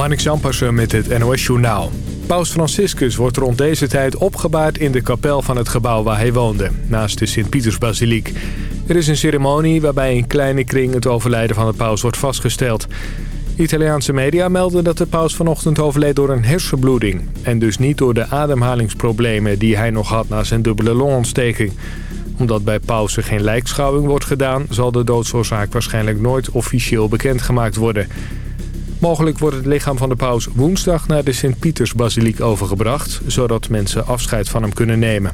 Marnix Jampersen met het NOS Journaal. Paus Franciscus wordt rond deze tijd opgebaard in de kapel van het gebouw waar hij woonde, naast de Sint-Pietersbasiliek. Er is een ceremonie waarbij in kleine kring het overlijden van de paus wordt vastgesteld. Italiaanse media melden dat de paus vanochtend overleed door een hersenbloeding... en dus niet door de ademhalingsproblemen die hij nog had na zijn dubbele longontsteking. Omdat bij pausen geen lijkschouwing wordt gedaan... zal de doodsoorzaak waarschijnlijk nooit officieel bekendgemaakt worden... Mogelijk wordt het lichaam van de paus woensdag naar de Sint-Pietersbasiliek overgebracht... zodat mensen afscheid van hem kunnen nemen.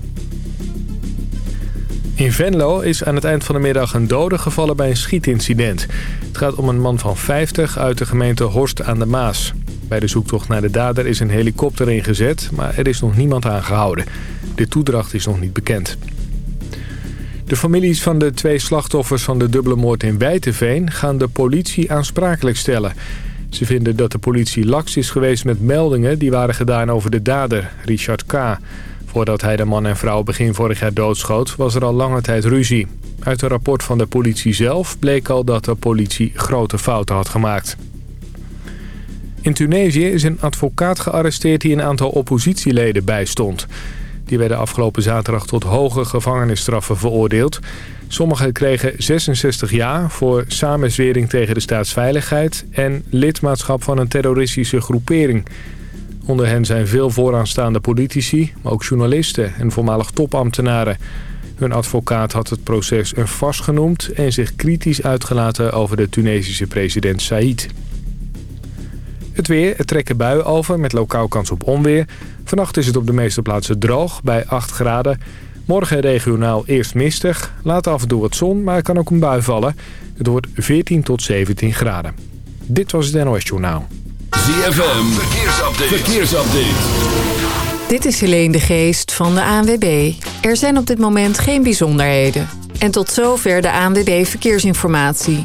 In Venlo is aan het eind van de middag een dode gevallen bij een schietincident. Het gaat om een man van 50 uit de gemeente Horst aan de Maas. Bij de zoektocht naar de dader is een helikopter ingezet, maar er is nog niemand aangehouden. De toedracht is nog niet bekend. De families van de twee slachtoffers van de dubbele moord in Wijtenveen gaan de politie aansprakelijk stellen. Ze vinden dat de politie laks is geweest met meldingen die waren gedaan over de dader, Richard K. Voordat hij de man en vrouw begin vorig jaar doodschoot, was er al lange tijd ruzie. Uit een rapport van de politie zelf bleek al dat de politie grote fouten had gemaakt. In Tunesië is een advocaat gearresteerd die een aantal oppositieleden bijstond. Die werden afgelopen zaterdag tot hoge gevangenisstraffen veroordeeld. Sommigen kregen 66 jaar voor samenzwering tegen de staatsveiligheid... en lidmaatschap van een terroristische groepering. Onder hen zijn veel vooraanstaande politici, maar ook journalisten en voormalig topambtenaren. Hun advocaat had het proces een vast genoemd... en zich kritisch uitgelaten over de Tunesische president Said. Het weer, het trekken buien over met lokaal kans op onweer. Vannacht is het op de meeste plaatsen droog bij 8 graden... Morgen regionaal eerst mistig, later af en toe wat zon, maar er kan ook een bui vallen. Het wordt 14 tot 17 graden. Dit was het NOS Journaal. ZFM, verkeersupdate. verkeersupdate. Dit is Helene de Geest van de ANWB. Er zijn op dit moment geen bijzonderheden. En tot zover de ANWB Verkeersinformatie.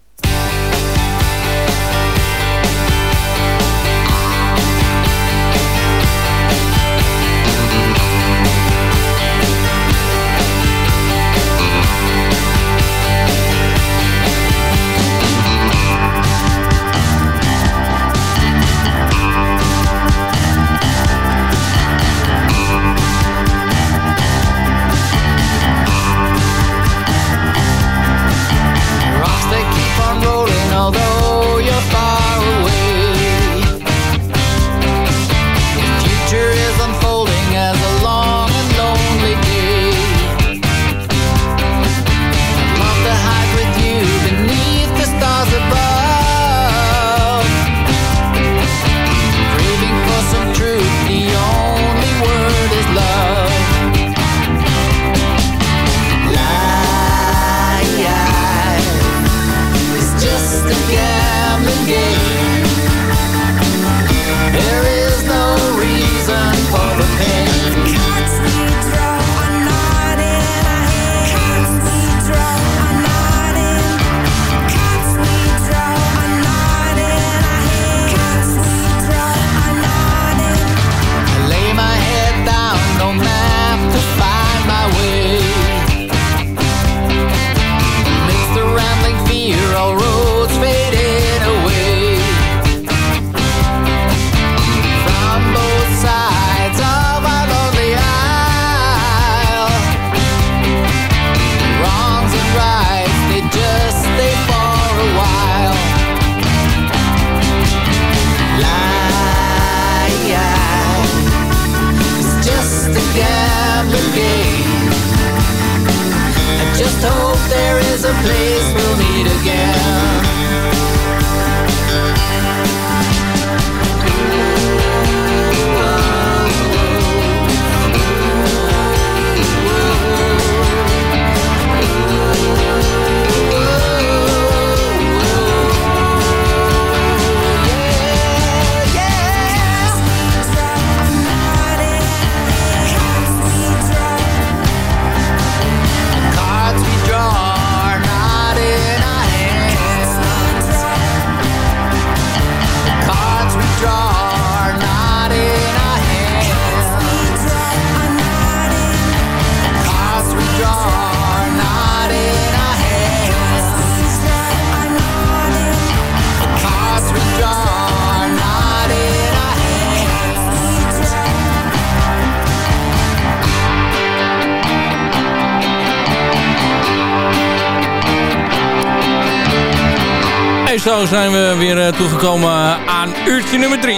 Zo zijn we weer toegekomen aan uurtje nummer 3.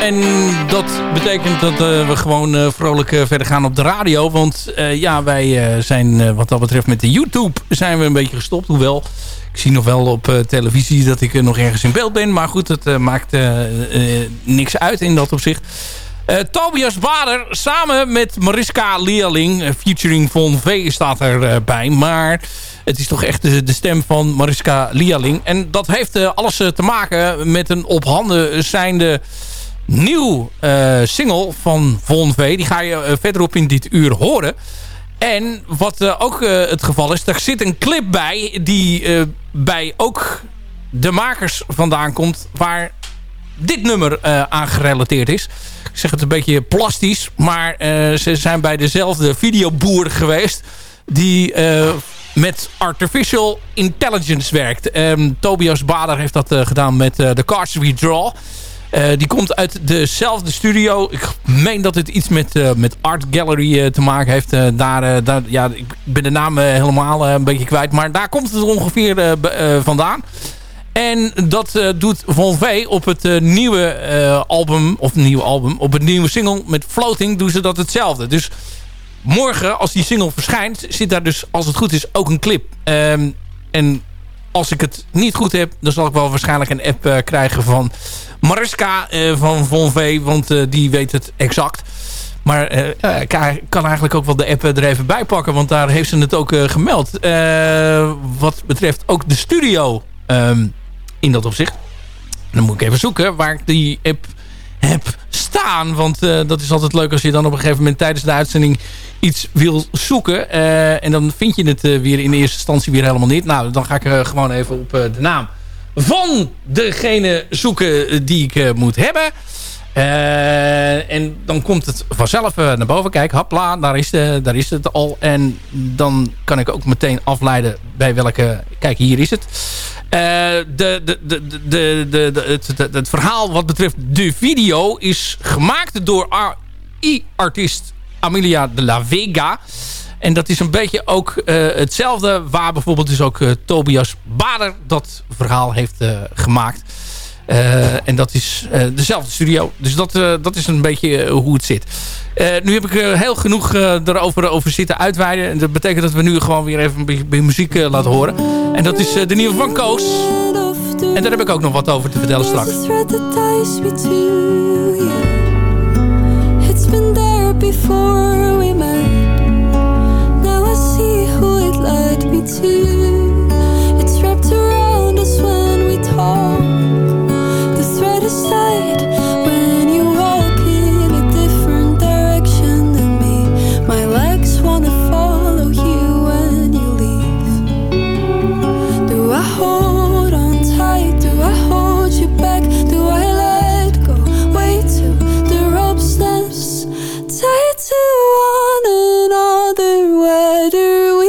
En dat betekent dat we gewoon vrolijk verder gaan op de radio. Want ja, wij zijn wat dat betreft met de YouTube zijn we een beetje gestopt. Hoewel, ik zie nog wel op televisie dat ik nog ergens in beeld ben. Maar goed, het maakt niks uit in dat opzicht. Uh, Tobias Bader samen met Mariska Leerling, uh, featuring Von V staat erbij. Uh, maar het is toch echt de, stem van Mariska Leerling. En dat heeft alles te maken met een op handen zijnde nieuw single van Von V. Die ga je verderop in dit uur horen. En wat ook het geval is, er zit een clip bij die bij ook de makers vandaan komt... waar dit nummer aan gerelateerd is. Ik zeg het een beetje plastisch, maar uh, ze zijn bij dezelfde videoboer geweest... die uh, met artificial intelligence werkt. Um, Tobias Bader heeft dat gedaan met de Cards We Draw... die komt uit dezelfde studio. Ik meen dat het iets met, met Art Gallery te maken heeft. daar, daar, ja, ik ben de naam helemaal een beetje kwijt. Maar daar komt het ongeveer vandaan. En dat uh, doet Von V op het uh, nieuwe uh, album, of nieuwe album, op het nieuwe single met Floating doen ze dat hetzelfde. Dus morgen, als die single verschijnt, zit daar dus, als het goed is, ook een clip. Um, en als ik het niet goed heb, dan zal ik wel waarschijnlijk een app krijgen van Mariska van Von V, want die weet het exact. Maar ik kan eigenlijk ook wel de app er even bij pakken, want daar heeft ze het ook gemeld. wat betreft ook de studio... Um, in dat opzicht. Dan moet ik even zoeken waar ik die app heb staan. Want uh, dat is altijd leuk als je dan op een gegeven moment tijdens de uitzending iets wil zoeken. Uh, en dan vind je het uh, weer in eerste instantie weer helemaal niet. Nou, dan ga ik gewoon even op de naam van degene zoeken die ik moet hebben. En dan komt het vanzelf naar boven. Kijk, hapla, daar is, de, daar is het al. En dan kan ik ook meteen afleiden bij welke... Kijk, hier is het. het, verhaal wat betreft de video is gemaakt door AI-artiest Amelia de la Vega. En dat is een beetje ook hetzelfde waar bijvoorbeeld dus ook Tobias Bader dat verhaal heeft gemaakt. En dat is dezelfde studio. Dus dat, dat is een beetje hoe het zit. nu heb ik heel genoeg erover over zitten uitweiden. En dat betekent dat we nu gewoon weer even een beetje muziek laten horen. En dat is de nieuwe van Koos. En daar heb ik ook nog wat over te vertellen straks. It's been there before we met. Now I see who it led me to. To one another, whether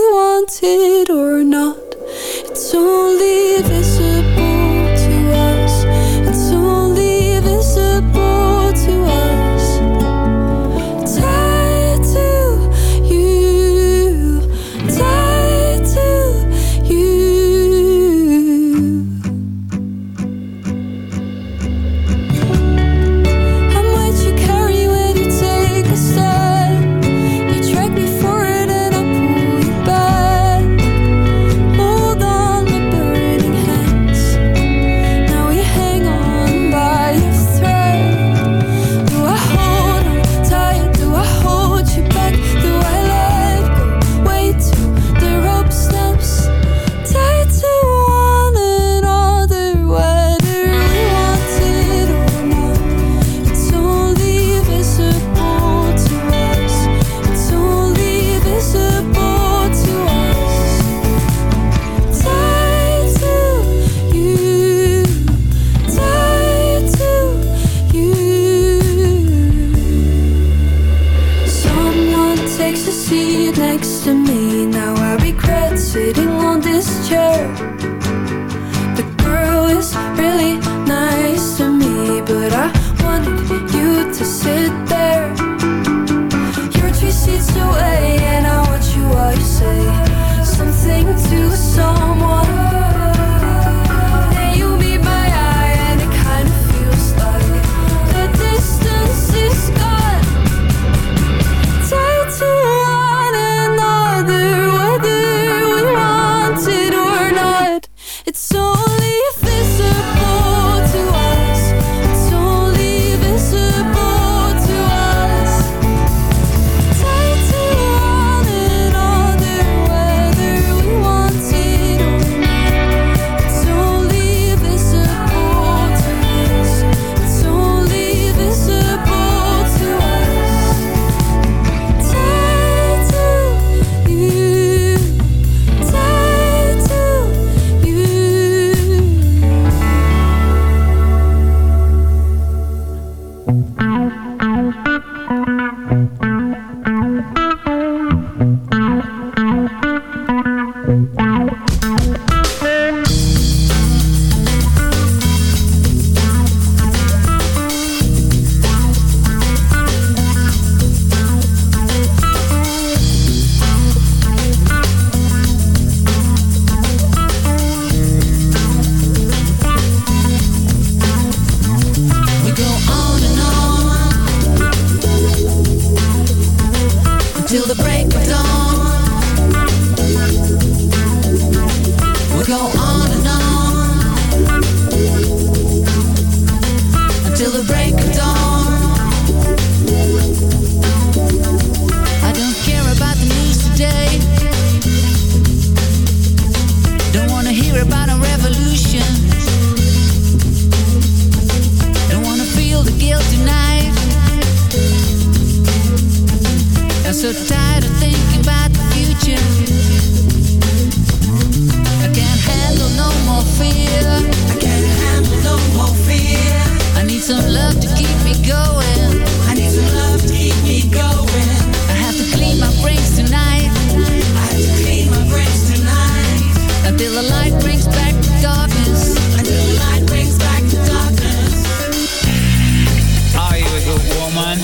Until the light brings back the darkness Until the light brings back the darkness Are you a good woman?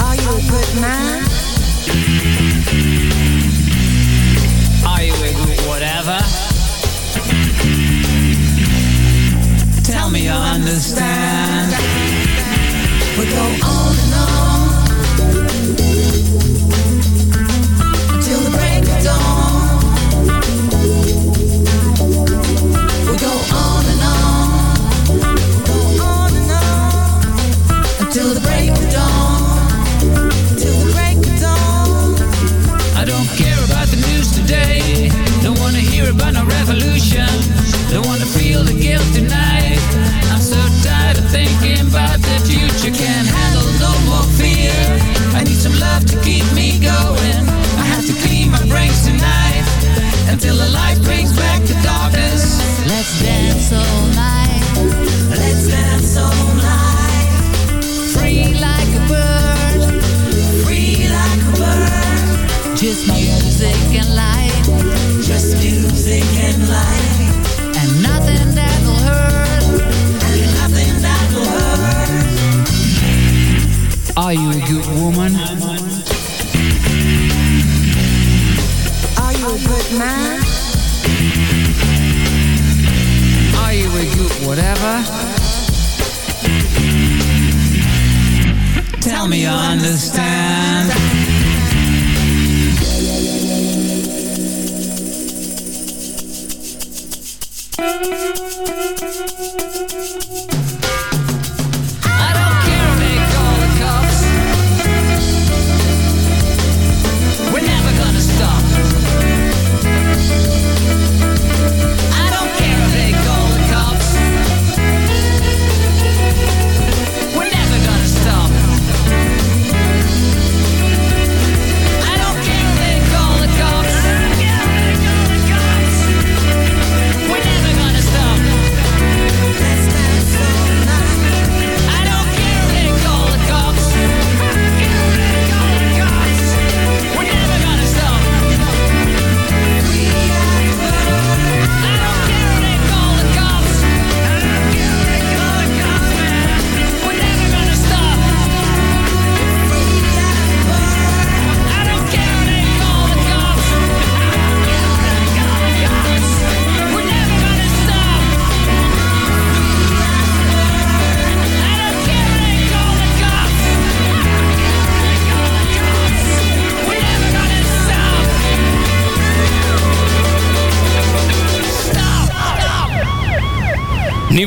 Are you a good man? Are you a good whatever? Tell me you understand can handle no more fear. I need some love to keep me going. I have to clean my brains tonight until the light brings back the darkness. Let's dance all night. Let's dance all night. Free like a bird. Free like a bird. Just music and light. Just music and light. Are you a good woman? Are you a good man? Are you a good whatever? Tell me you understand.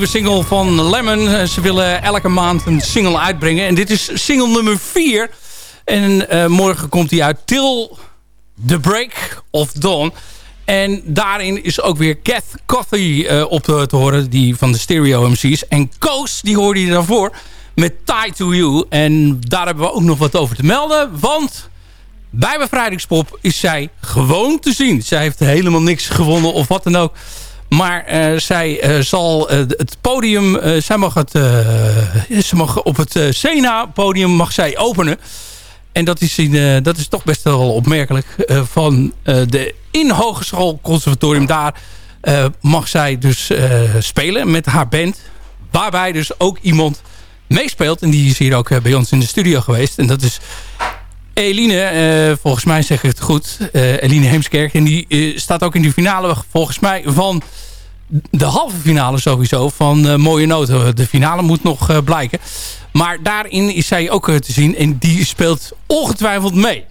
nieuwe single van Lemon. Eh, ze willen elke maand een single uitbrengen. En dit is single nummer 4. En eh, morgen komt die uit Till the Break of Dawn. En daarin is ook weer Kath Coffey eh, op te, te, horen. Die van de Stereo MC's. En Koos, die hoorde je daarvoor. Met Tie to You. En daar hebben we ook nog wat over te melden. Want... Bij Bevrijdingspop is zij gewoon te zien. Zij heeft helemaal niks gewonnen of wat dan ook. Maar zij zal het podium... zij mag het, ze mag op het Sena-podium mag zij openen. En dat is, dat is toch best wel opmerkelijk. van de in Hogeschool Conservatorium daar mag zij dus spelen met haar band. Waarbij dus ook iemand meespeelt. En die is hier ook bij ons in de studio geweest. En dat is Eline, uh, volgens mij zeg ik het goed. Uh, Eline Heemskerk. En die uh, staat ook in de finale volgens mij van de halve finale sowieso van Mooie Noten. De finale moet nog blijken. Maar daarin is zij ook te zien. En die speelt ongetwijfeld mee.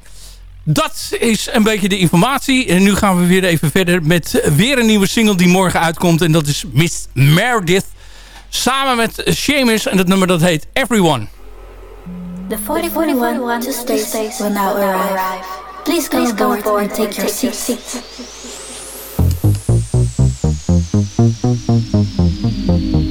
Dat is een beetje de informatie. En nu gaan we weer even verder met weer een nieuwe single die morgen uitkomt. En dat is Miss Meredith. Samen met Seamus. En dat nummer dat heet Everyone. The 4041 to States will now arrive. Please please come aboard and take your seats. tunes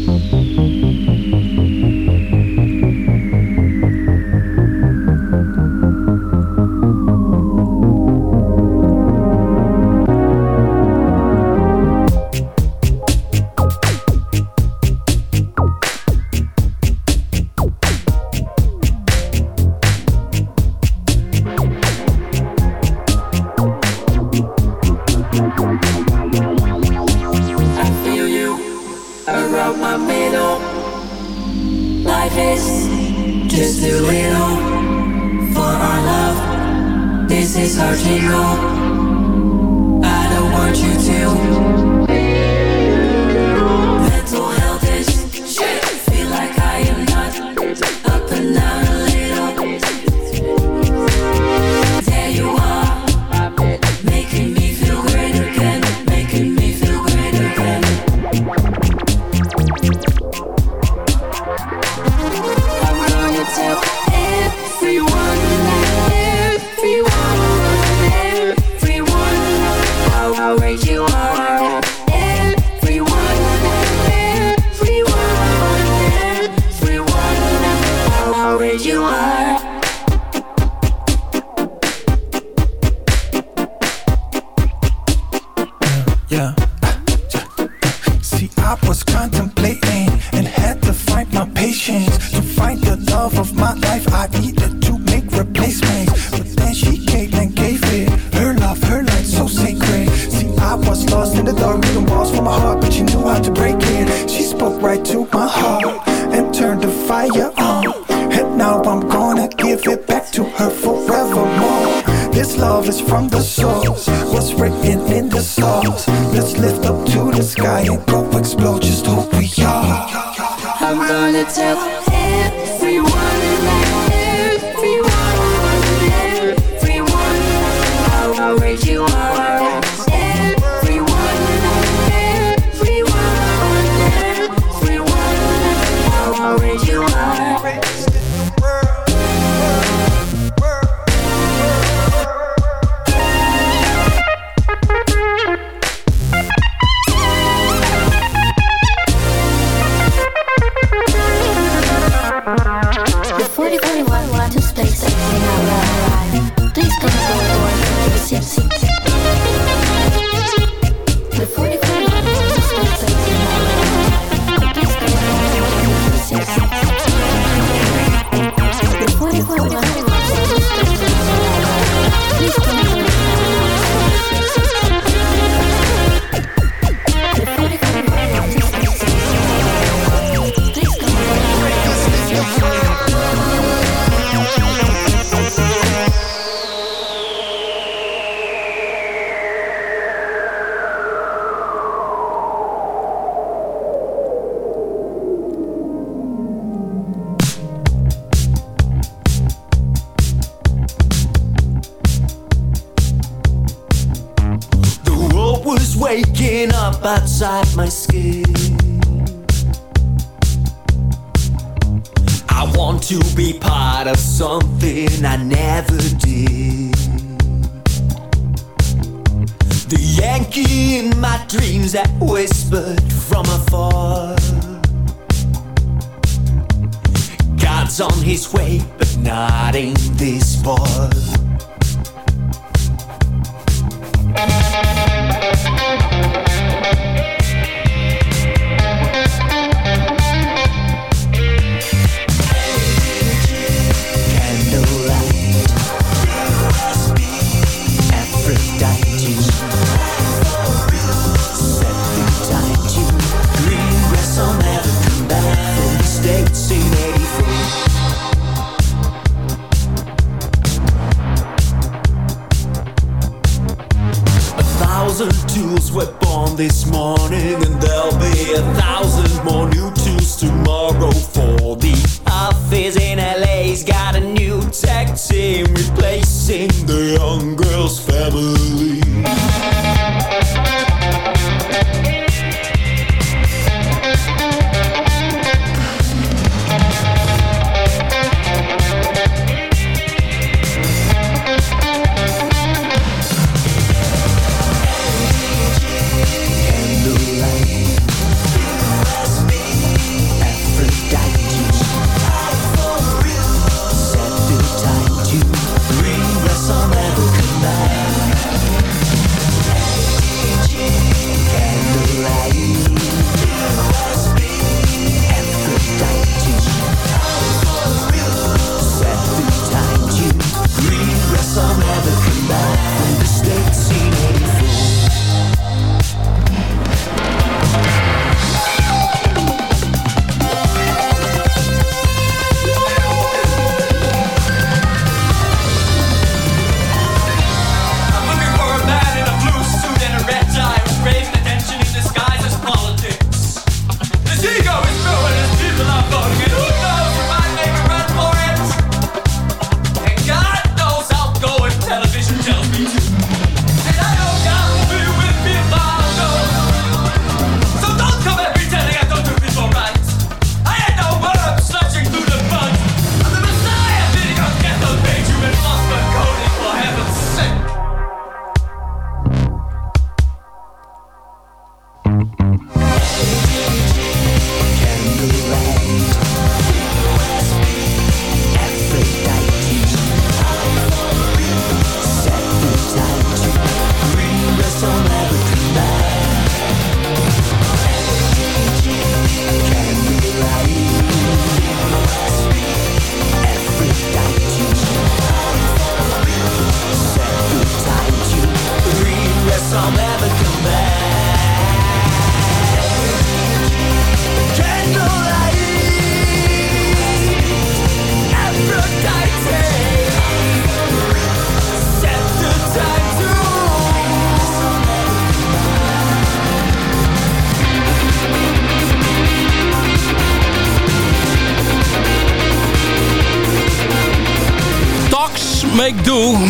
that whispered from afar. God's on his way, but not in this bar.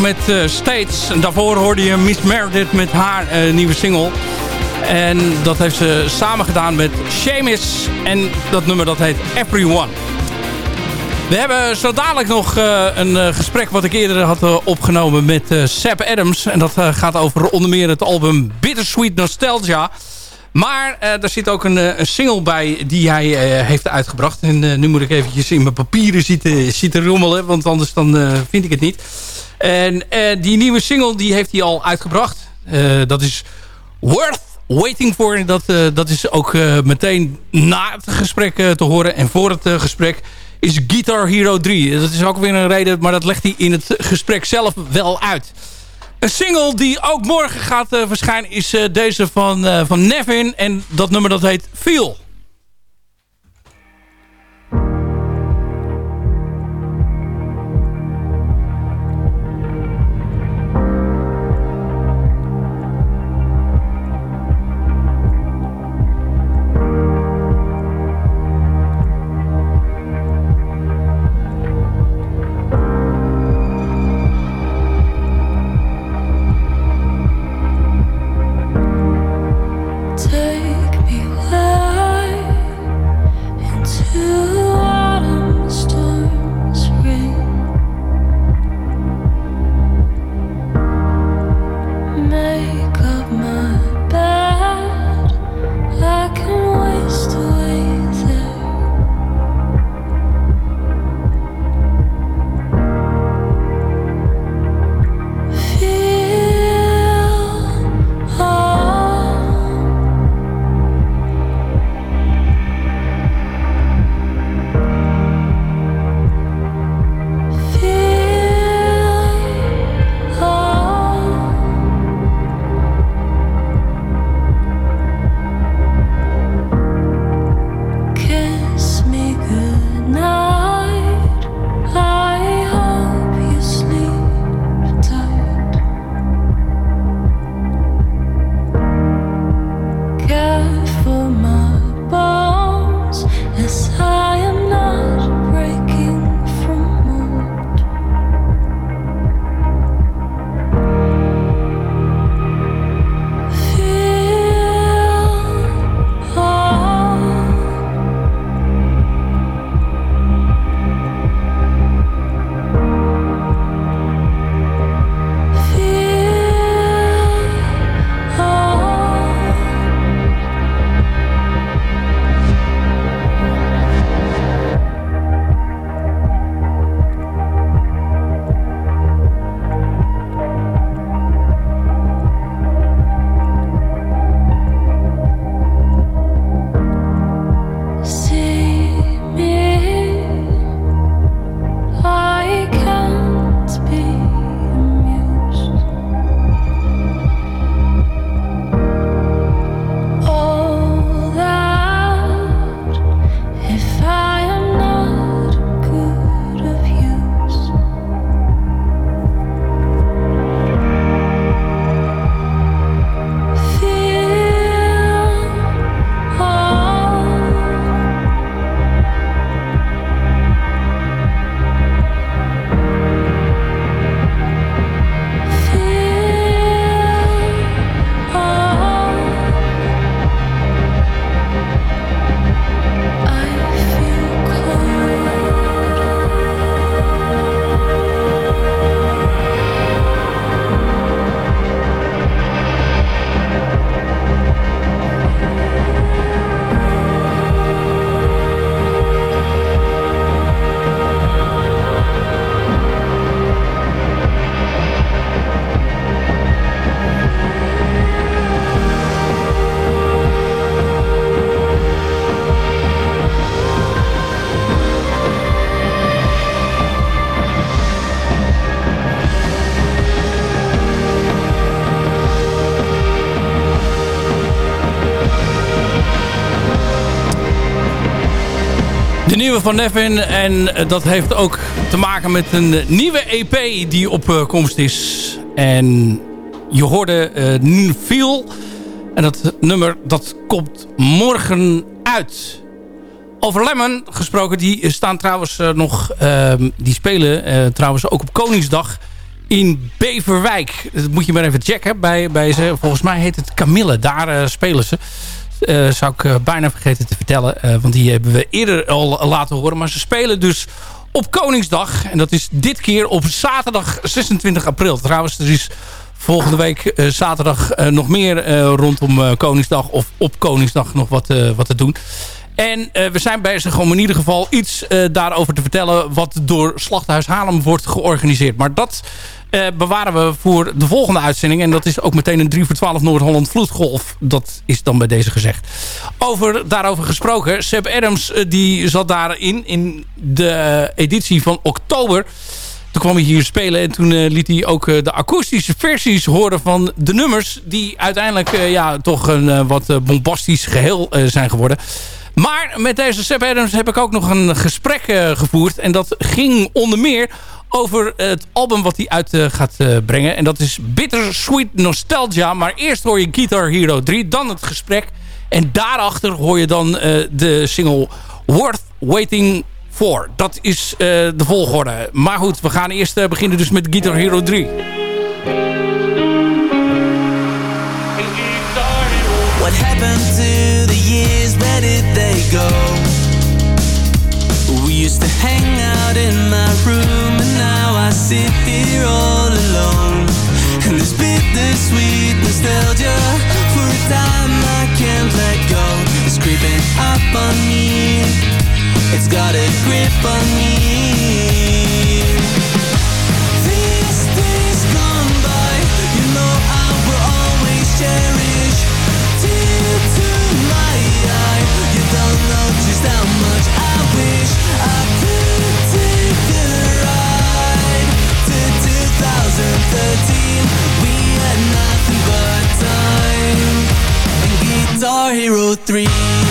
Met uh, States. En daarvoor hoorde je Miss Meredith met haar uh, nieuwe single. En dat heeft ze samen gedaan met Seamus. En dat nummer dat heet Everyone. We hebben zo dadelijk nog uh, een gesprek wat ik eerder had opgenomen met Seb Adams. En dat gaat over onder meer het album Bittersweet Nostalgia. Maar uh, er zit ook een, single bij die hij heeft uitgebracht. En nu moet ik eventjes in mijn papieren zitten, zitten rommelen. Want anders dan vind ik het niet. En die nieuwe single die heeft hij al uitgebracht. dat is Worth Waiting For. Dat, dat is ook meteen na het gesprek te horen. En voor het gesprek is Guitar Hero 3. Dat is ook weer een reden. Maar dat legt hij in het gesprek zelf wel uit. Een single die ook morgen gaat verschijnen is deze van, van Nevin. En dat nummer dat heet Feel. Nieuwe van Nevin. En eh, dat heeft ook te maken met een nieuwe EP die op uh, komst is. En je hoorde uh, Feel. En dat nummer dat komt morgen uit. Over Lemon gesproken, die staan trouwens nog... Ehm, die spelen trouwens ook op Koningsdag in Beverwijk. Dat moet je maar even checken. Bij, bij ze. Volgens mij heet het Camille. Daar spelen ze. Uh, zou ik uh, bijna vergeten te vertellen. Uh, want die hebben we eerder al laten horen. Maar ze spelen dus op Koningsdag. En dat is dit keer op zaterdag 26 april. Trouwens, er is volgende week zaterdag nog meer rondom Koningsdag. Of op Koningsdag nog wat, wat te doen. En we zijn bezig om in ieder geval iets daarover te vertellen... wat door Slachthuis Haarlem wordt georganiseerd. Maar dat uh, bewaren we voor de volgende uitzending. En dat is ook meteen een 3 voor 12 Noord-Holland vloedgolf. Dat is dan bij deze gezegd. Over, daarover gesproken. Seb Adams uh, die zat daarin in de editie van oktober. Toen kwam hij hier spelen en toen uh, liet hij ook de akoestische versies horen van de nummers. Die uiteindelijk ja, toch een wat bombastisch geheel zijn geworden. Maar met deze Seb Adams heb ik ook nog een gesprek gevoerd. En dat ging onder meer over het album wat hij uit uh, gaat uh, brengen. En dat is Bittersweet Nostalgia. Maar eerst hoor je Guitar Hero 3, dan het gesprek. En daarachter hoor je dan uh, de single Worth Waiting For. Dat is de volgorde. Maar goed, we gaan eerst beginnen dus met Guitar Hero 3. What happened to the years, where they go? We used to hang out in my room I sit here all alone. And this bittersweet nostalgia For a time I can't let go. It's creeping up on me. It's got a grip on me Guitar Hero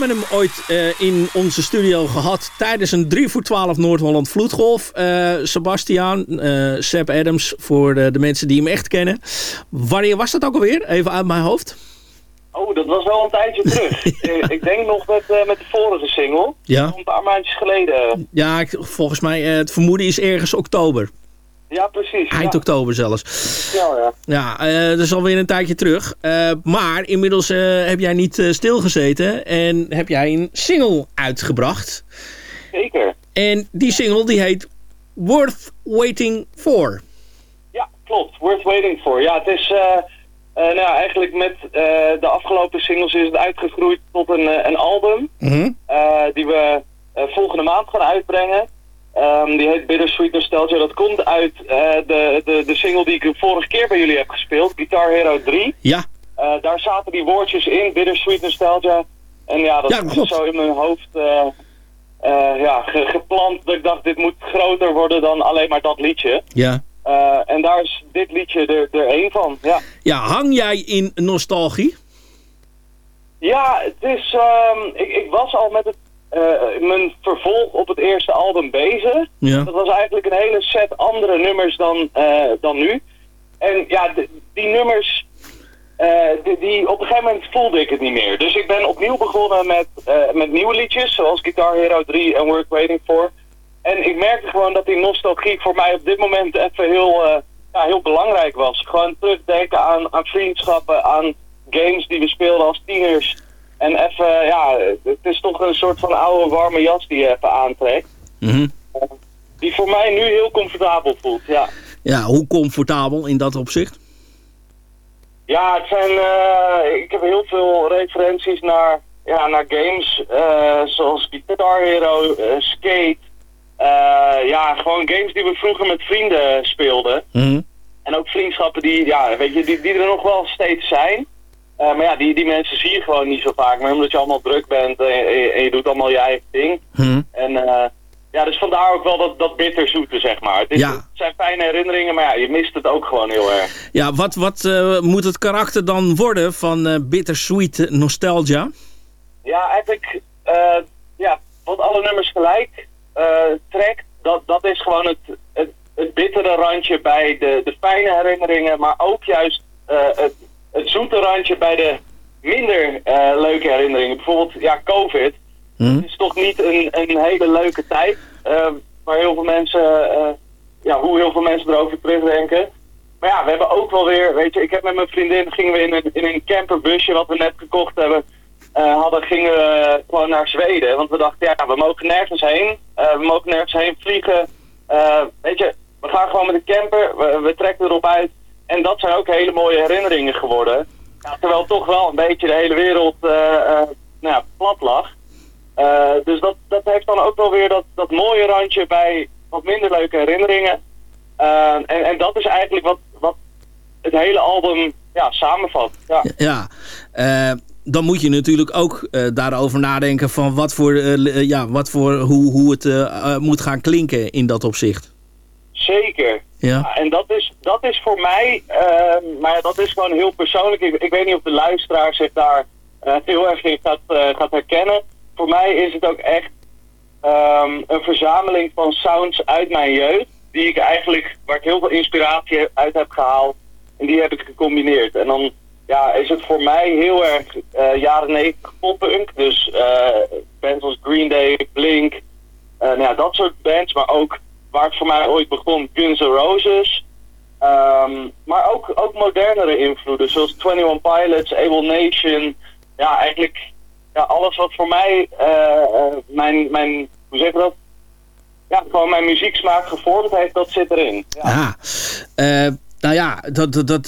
hebben hem ooit eh, in onze studio gehad tijdens een 3 voor 12 Noord-Holland vloedgolf. Eh Sebastiaan, eh Seb Adams, voor de, de mensen die hem echt kennen. Wanneer was dat ook alweer? Even uit mijn hoofd. Oh, dat was wel een tijdje terug. Ik denk nog met, met de vorige single. Ja. Een paar maandjes geleden. Ja, ik- volgens mij, het vermoeden is ergens oktober. Ja, precies. Eind ja. oktober zelfs. Ja, ja. Ja, eh, dat is alweer een tijdje terug. Eh, maar inmiddels eh, heb jij niet stilgezeten en heb jij een single uitgebracht. Zeker. En die single die heet Worth Waiting For. Ja, klopt. Worth waiting for. Ja, het is... nou ja, eigenlijk met de afgelopen singles is het uitgegroeid tot een, een album. Mhm. die we volgende maand gaan uitbrengen. Ehm, die heet Bittersweet Nostalgia. Dat komt uit eh, de, de, de single die ik de vorige keer bij jullie heb gespeeld. Guitar Hero 3. Ja, Eh, daar zaten die woordjes in, Bittersweet Nostalgia. En ja, dat Ja, is zo in mijn hoofd eh, ja, ge- geplant. Dat ik dacht, dit moet groter worden dan alleen maar dat liedje. ja. En daar is dit liedje er, er één van, ja. Ja, hang jij in nostalgie? Ja, het is. ehm, ik, ik was al met het, eh, mijn vervolg op het eerste album bezig. Ja. Dat was eigenlijk een hele set andere nummers dan, eh, dan nu. En ja, die nummers. eh, die, die, op een gegeven moment voelde ik het niet meer. Dus ik ben opnieuw begonnen met, met nieuwe liedjes, zoals Guitar Hero 3 en Work Waiting For. En ik merkte gewoon dat die nostalgie voor mij op dit moment even heel, ja, heel belangrijk was. Gewoon terugdenken aan, aan vriendschappen, aan games die we speelden als tieners. En even, ja, het is toch een soort van oude warme jas die je even aantrekt. Mhm. Die voor mij nu heel comfortabel voelt, ja. Ja, hoe comfortabel in dat opzicht? Ja, het zijn, eh, ik heb heel veel referenties naar, ja, naar games eh, zoals Guitar Hero, eh, Skate. Eh, ja, gewoon games die we vroeger met vrienden speelden. Mhm. En ook vriendschappen die, ja, weet je, die, die er nog wel steeds zijn. Eh, maar ja, die, die mensen zie je gewoon niet zo vaak meer, omdat je allemaal druk bent en, je- en je doet allemaal je eigen ding. Mhm. En eh, ja, dus vandaar ook wel dat, dat bitterzoete, zeg maar. Het, is, Ja. het zijn fijne herinneringen, maar ja, je mist het ook gewoon heel erg. Ja, wat, wat eh, moet het karakter dan worden van Bittersweet Nostalgia? Ja, eigenlijk, ja, wat alle nummers gelijk trekt, dat, dat is gewoon het, het, het bittere randje bij de, de fijne herinneringen, maar ook juist het, het zoete randje bij de minder eh, leuke herinneringen. Bijvoorbeeld, ja, COVID. Mhm. Het is toch niet een, een hele leuke tijd, eh, waar heel veel mensen, eh, ja, hoe heel veel mensen erover terugdenken. Maar ja, we hebben ook wel weer, weet je, ik heb met mijn vriendin, gingen we in een, in een camperbusje wat we net gekocht hebben, hadden, gingen we gewoon naar Zweden. Want we dachten, ja, we mogen nergens heen. We mogen nergens heen vliegen. Weet je, we gaan gewoon met de camper, we, we trekken erop uit. En dat zijn ook hele mooie herinneringen geworden. Ja, terwijl toch wel een beetje de hele wereld eh, eh, nou ja, plat lag. Eh, dus dat, dat heeft dan ook wel weer dat, dat mooie randje bij wat minder leuke herinneringen. En, en dat is eigenlijk wat, wat het hele album ja, samenvat. Ja. Ja, dan moet je natuurlijk ook daarover nadenken van wat voor, ja, wat voor hoe, hoe het moet gaan klinken in dat opzicht. Zeker. Ja. Ja, en dat is, dat is voor mij, ehm, maar dat is gewoon heel persoonlijk. Ik, ik weet niet of de luisteraar zich daar eh, heel erg in gaat, eh, gaat herkennen. Voor mij is het ook echt ehm, een verzameling van sounds uit mijn jeugd. Die ik eigenlijk, waar ik heel veel inspiratie uit heb gehaald. En die heb ik gecombineerd. En dan ja, is het voor mij heel erg eh, jaren 90 poppunk. Dus bands als Green Day, Blink, nou ja, dat soort bands. Maar ook waar het voor mij ooit begon, Guns N' Roses. Ehm, maar ook, ook modernere invloeden, zoals 21 Pilots, Able Nation. Ja, eigenlijk ja, alles wat voor mij eh, eh, mijn, mijn, hoe zeg je dat? Ja, gewoon mijn muzieksmaak gevormd heeft, dat zit erin. Ja. Ah, eh, nou ja, dat, dat, dat,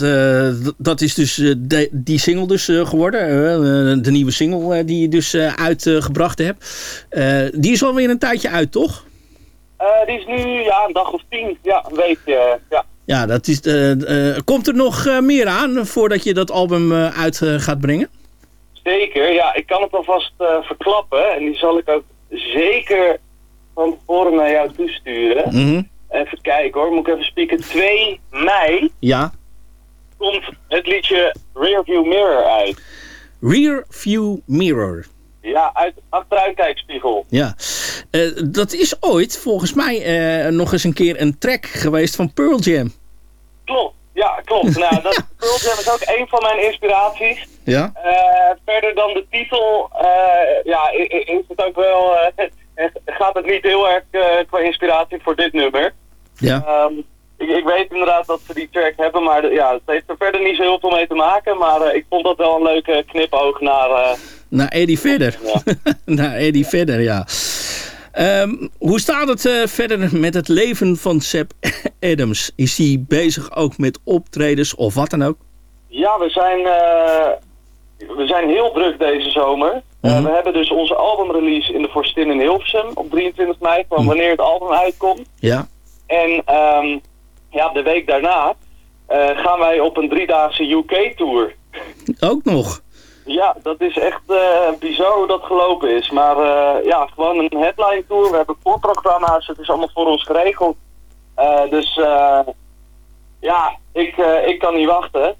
dat- is dus die single dus geworden. de nieuwe single die je dus uitgebracht hebt. Die is alweer een tijdje uit, toch? Eh, die is nu ja, een dag of tien, ja, een weekje. ja. Ja, dat is, eh, eh, komt er nog eh, meer aan voordat je dat album eh, uit eh, gaat brengen? Zeker, ja, ik kan het alvast eh, verklappen. En die zal ik ook zeker van tevoren naar jou toesturen. Mhm. Even kijken hoor, moet ik even spieken. 2 mei Ja. komt het liedje Rearview Mirror uit. Rear View Mirror. Ja, uit achteruitkijkspiegel. Ja, Eh, dat is ooit volgens mij eh, nog eens een keer een track geweest van Pearl Jam. Klopt, ja, klopt. nou, dat, Pearl Jam is ook een van mijn inspiraties. Ja? Eh, verder dan de titel, ja, is het ook wel, gaat het niet heel erg qua inspiratie voor dit nummer. Ja. Ehm, ik, ik weet inderdaad dat ze die track hebben, maar de- ja, het heeft er verder niet zo heel veel mee te maken. Maar ik vond dat wel een leuke knipoog naar... Naar Eddie Vedder. Naar Eddie Vedder, ja. Ehm, hoe staat het eh, verder met het leven van Seb Adams? Is hij bezig ook met optredens of wat dan ook? Ja, we zijn, eh, we zijn heel druk deze zomer. Eh, Mhm. we hebben dus onze albumrelease in de Forstin in Hilversum op 23 mei, van wanneer het album uitkomt. Ja. En ehm, ja, de week daarna gaan wij op een driedaagse UK-tour. Ook nog. Ja, dat is echt eh bizar hoe dat gelopen is. Maar eh, ja, gewoon een headline tour. We hebben voorprogramma's, het is allemaal voor ons geregeld. Eh, dus ja, ik, ik kan niet wachten.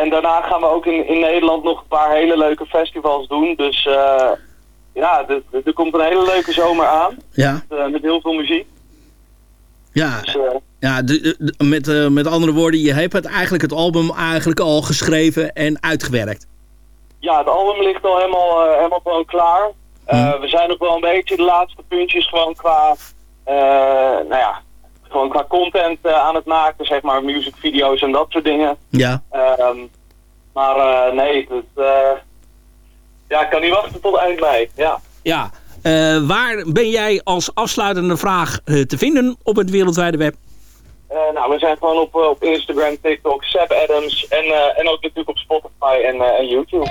En daarna gaan we ook in, in Nederland nog een paar hele leuke festivals doen. Dus ja, er- komt een hele leuke zomer aan. Ja. eh, met heel veel muziek. Ja, Dus, ja de- de- met, met andere woorden, je hebt het eigenlijk het album eigenlijk al geschreven en uitgewerkt. Ja, het album ligt al helemaal, eh, helemaal gewoon klaar. Eh, We zijn nog wel een beetje de laatste puntjes gewoon qua, eh, nou ja, gewoon qua content aan het maken, zeg maar, musicvideo's en dat soort dingen. Ja. Ehm, maar nee, het, ja, ik kan niet wachten tot eind mei. Ja. Ja. Waar ben jij als afsluitende vraag te vinden op het wereldwijde web? Eh, nou, we zijn gewoon op, eh, op Instagram, TikTok, Seb Adams en, eh, en ook natuurlijk op Spotify en, eh, en YouTube.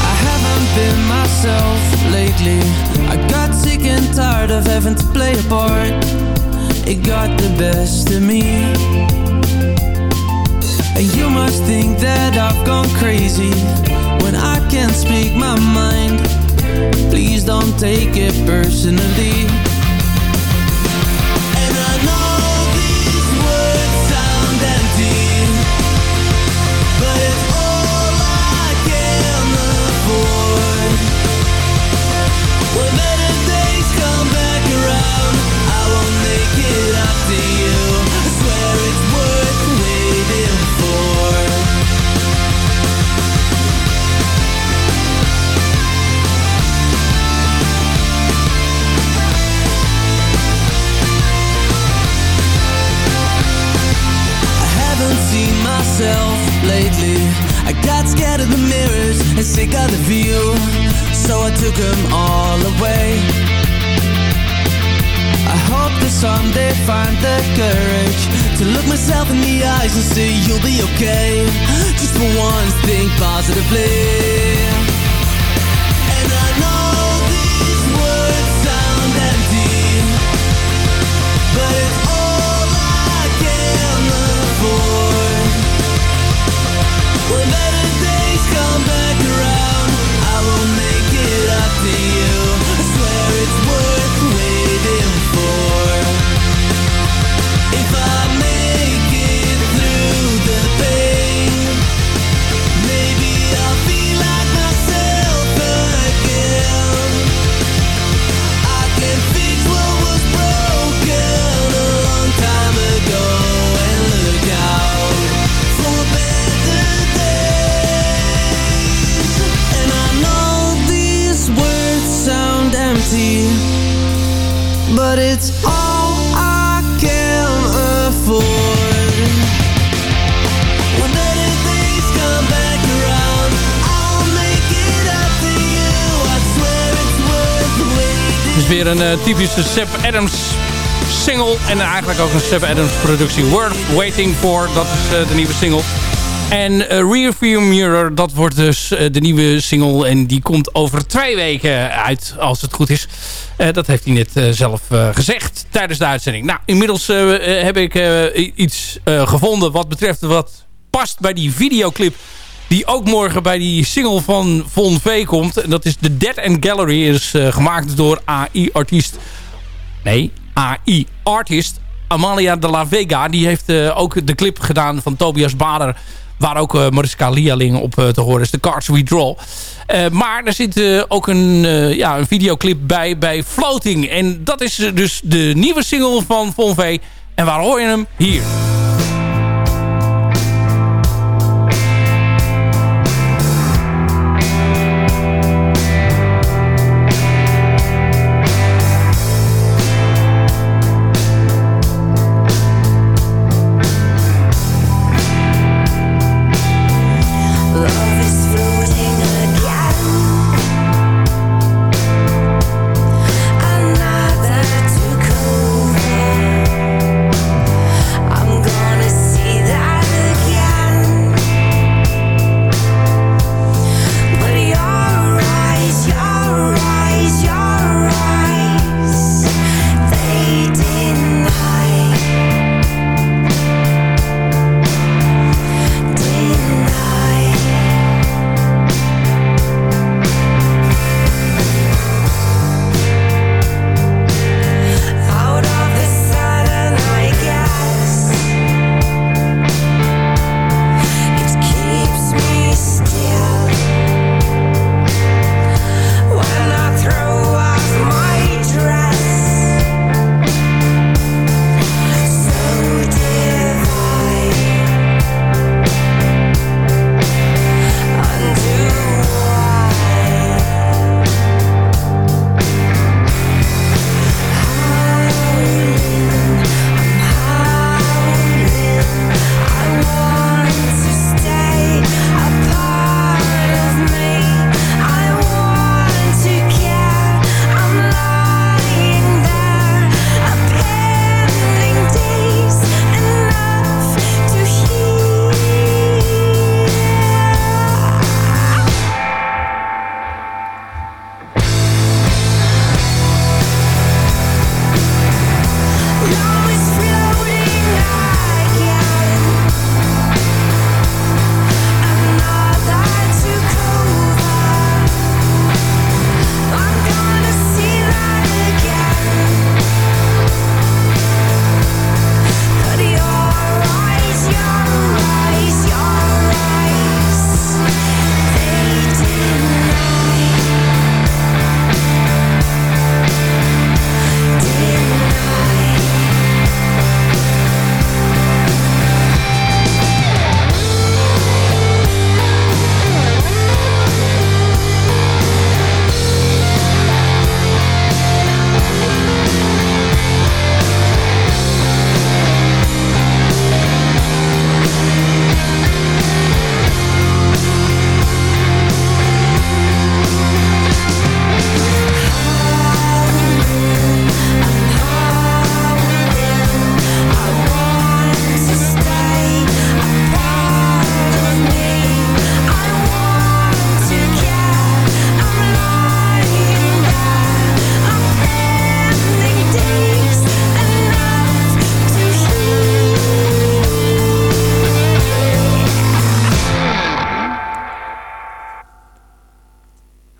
I haven't been myself lately. I got sick and tired of having to play a part. It got the best of me. And you must think that I've gone crazy when I can't speak my mind. Please don't take it personally. I got scared of the mirrors and sick of the view, so I took them all away. I hope that someday find the courage to look myself in the eyes and say you'll be okay. Just for once, think positively. Een eh, typische Seb Adams single. En eigenlijk ook een Seb Adams productie. Worth Waiting For, dat is eh, de nieuwe single. En eh, Rearview Mirror, dat wordt dus de nieuwe single. En die komt over twee weken uit, als het goed is. Dat heeft hij net zelf gezegd tijdens de uitzending. Nou, inmiddels heb ik iets gevonden wat betreft wat past bij die videoclip Die ook morgen bij die single van Von V komt. En dat is The Dead and Gallery. Is gemaakt door AI-artiest... Nee, AI-artist Amalia de la Vega. Die heeft ook de clip gedaan van Tobias Bader Waar ook uh, Mariska Lialing op te horen is. De Cards We Draw. Maar er zit ook een, ja, een videoclip bij bij Floating. En dat is dus de nieuwe single van Von V. En waar hoor je hem? Hier.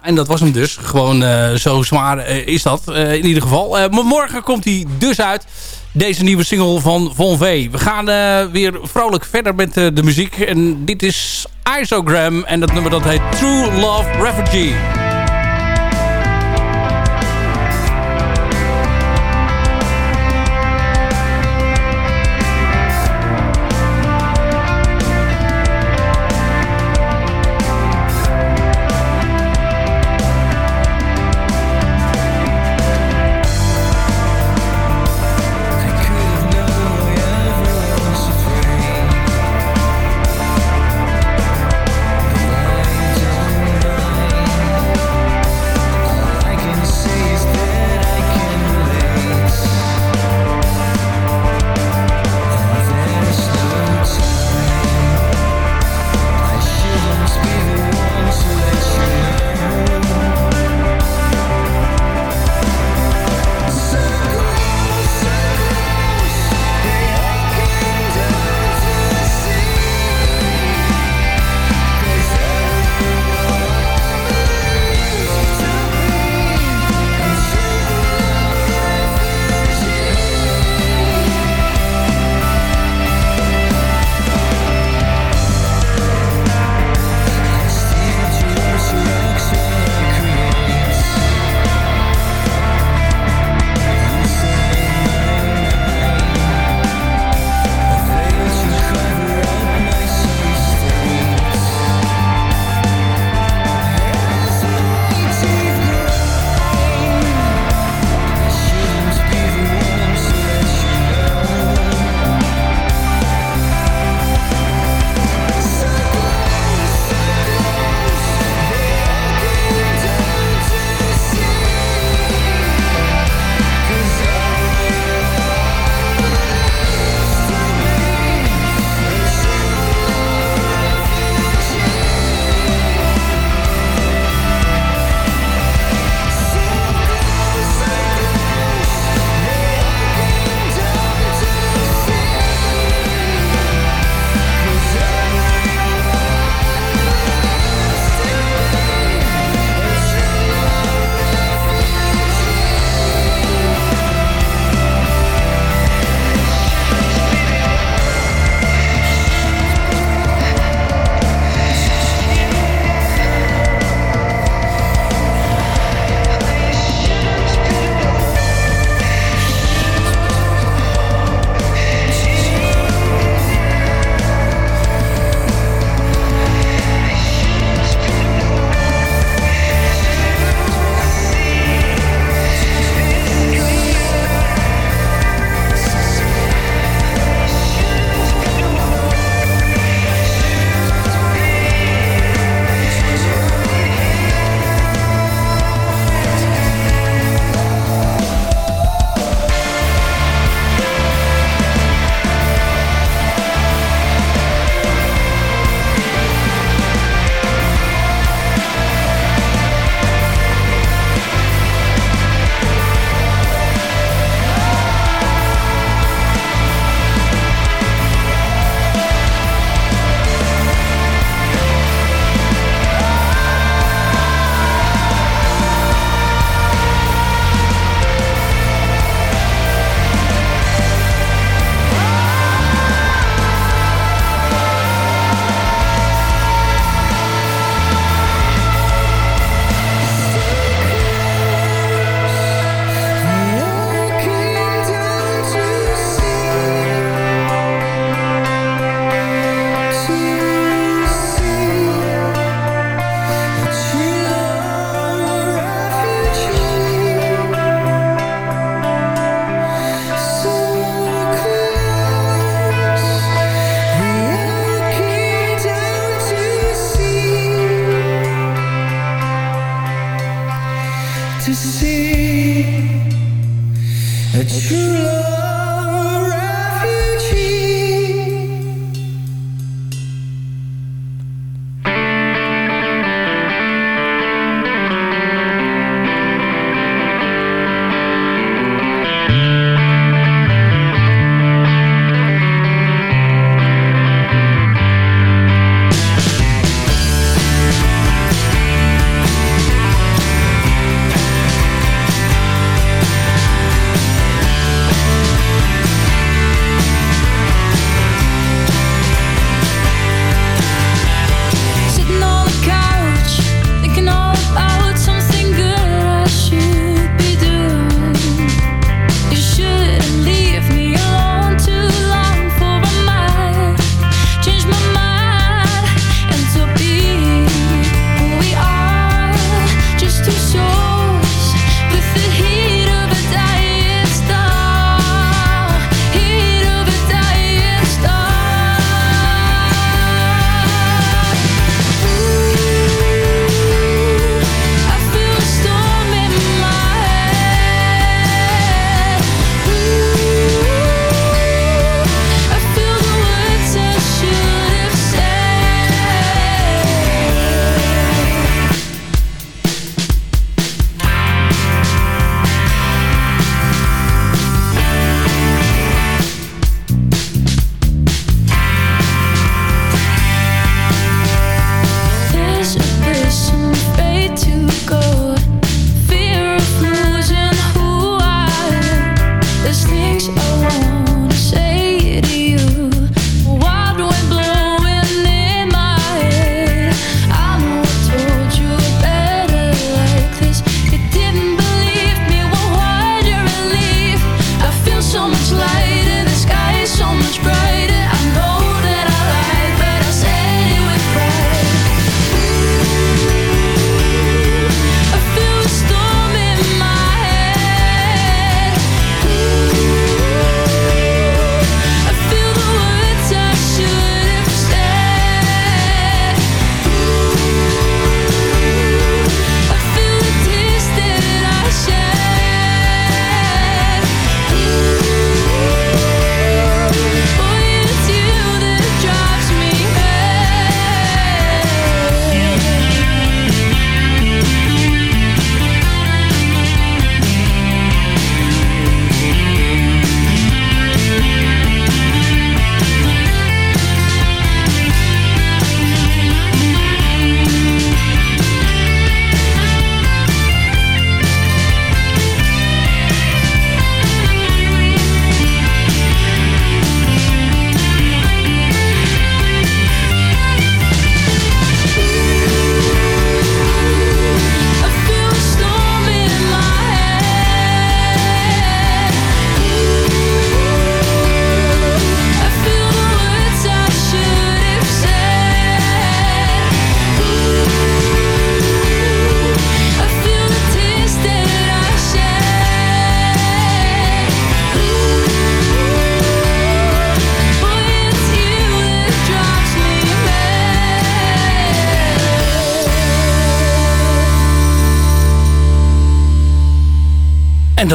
En dat was hem dus. Gewoon uh, zo zwaar uh, is dat uh, in ieder geval. morgen komt hij dus uit. Deze nieuwe single van Von V. We gaan weer vrolijk verder met de muziek. En dit is Isogram. En dat nummer dat heet True Love Refugee.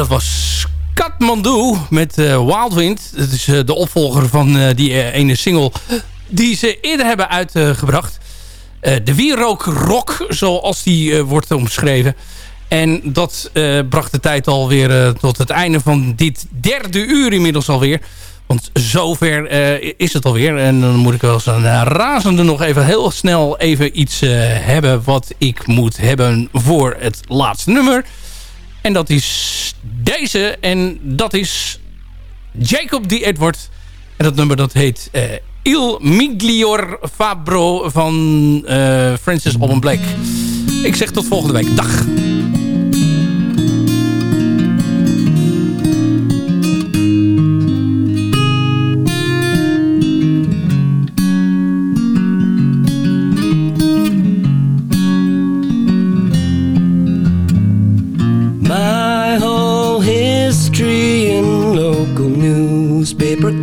Dat was Kathmandu met uh, Wildwind. Dat is uh, de opvolger van uh, die ene single die ze eerder hebben uitgebracht. de Wierook Rock, zoals die wordt omschreven. En dat bracht de tijd alweer tot het einde van dit derde uur inmiddels alweer. Want zover is het alweer. En dan moet ik wel eens een razende nog even heel snel even iets hebben... wat ik moet hebben voor het laatste nummer. En dat is deze. En dat is Jacob D. Edward. En dat nummer dat heet uh, Il Miglior Fabro van Francis Alban Blake. Ik zeg tot volgende week. Dag.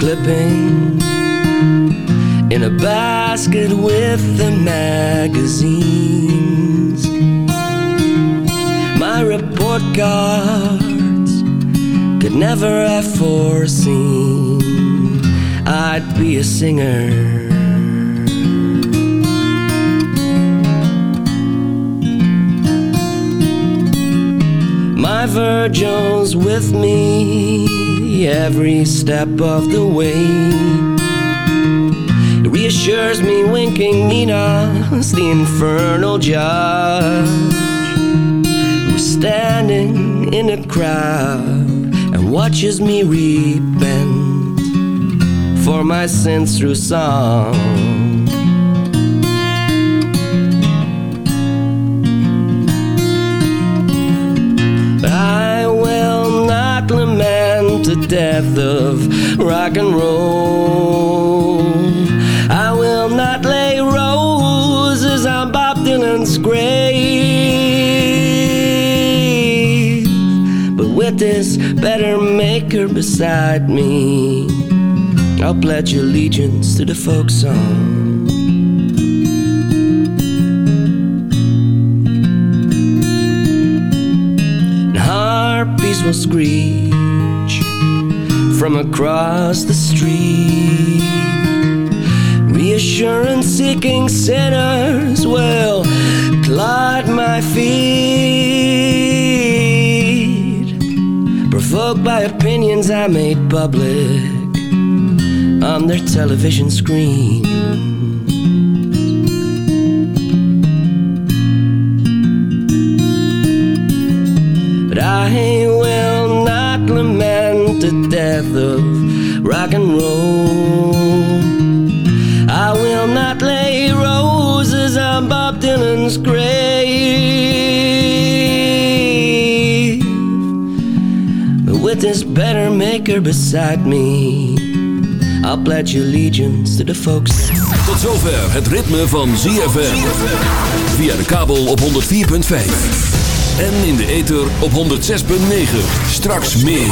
Clipping in a basket with the magazines. My report cards could never have foreseen I'd be a singer. My Virgil's with me every step of the way. It reassures me winking Nina's the infernal judge who's standing in a crowd and watches me repent for my sins through song. The death of rock and roll. I will not lay roses on Bob Dylan's grave. But with this better maker beside me, I'll pledge allegiance to the folk song. Will scream from across the street. Reassurance seeking sinners will clod my feet. Provoked by opinions I made public on their television screen. Rock and roll. I will not lay roses on Bob Dylan's grave. But with this better maker beside me, I'll pledge allegiance to the folks. Tot zover het ritme van ZFM. Via de kabel op 104.5. En in de ether op 106.9. Straks meer.